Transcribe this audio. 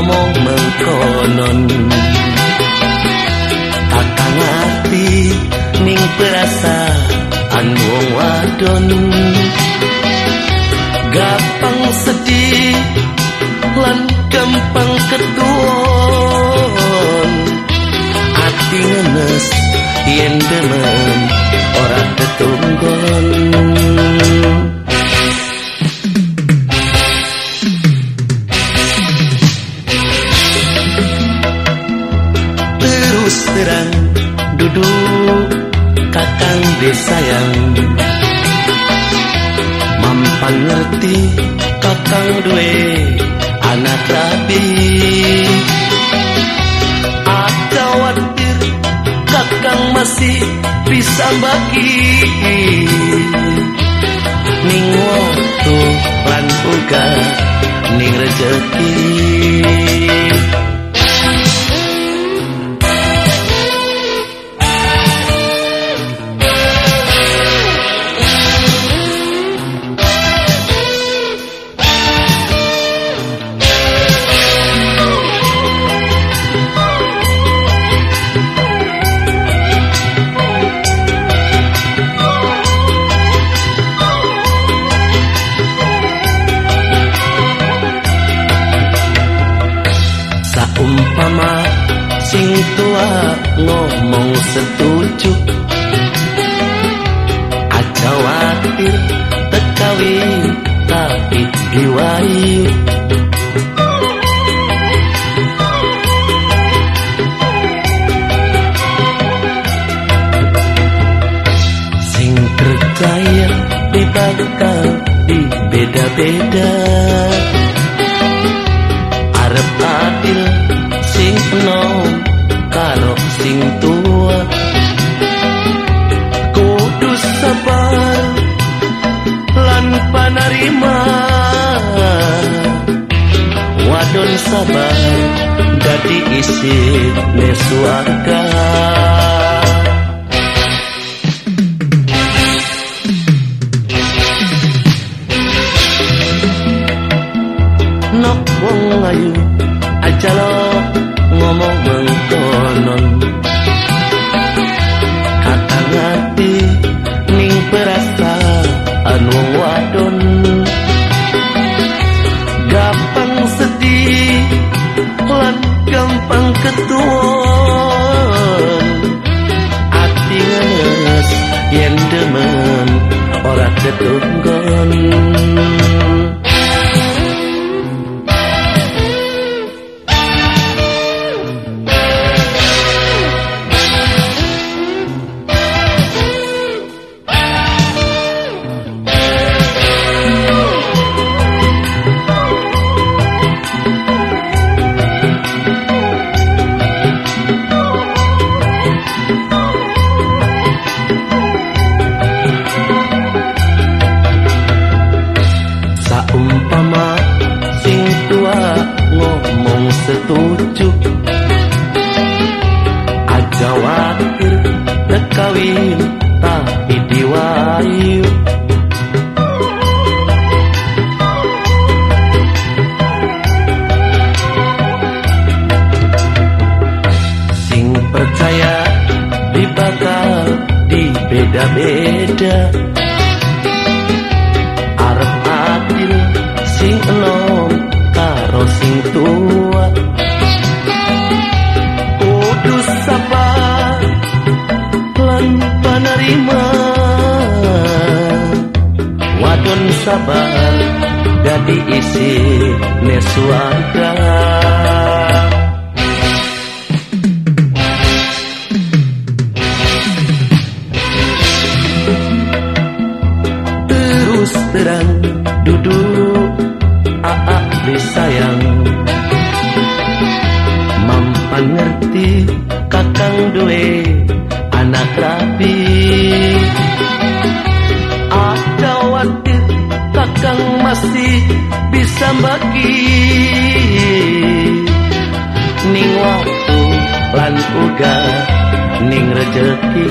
ngomong mengkonon kakang ati ning perasaan wong wadon. Gampang sedih lan gampang ketuon. Ati ngenes yen demen ora ketunggon terang duduk kakang desayang mampan ngerti kakang duwe anak rabi. Ada khawatir kakang masih bisa bagi. Ning waktu lan uga ning rezeki tua ngomong setuju. Aja khawatir tekawin tapi diwayu Sing percaya di bakal di beda-beda. Arep adil sing enom sing tua. Kudu sabar lan panarima wadon sabar dadi isi suarga nok wong ayu gampang ketuon. Ati ngenes yen demen ora ketunggon beda-beda arep adil sing enom karo sing tua. Kudu sabar lan panerima. Wadon sabar dadi isi terus terang duduk aak disayang. Mampan ngerti kakang duwe anak rapi. Ada khawatir kakang masih bisa bagi. Ning waktu lan uga ning rejeki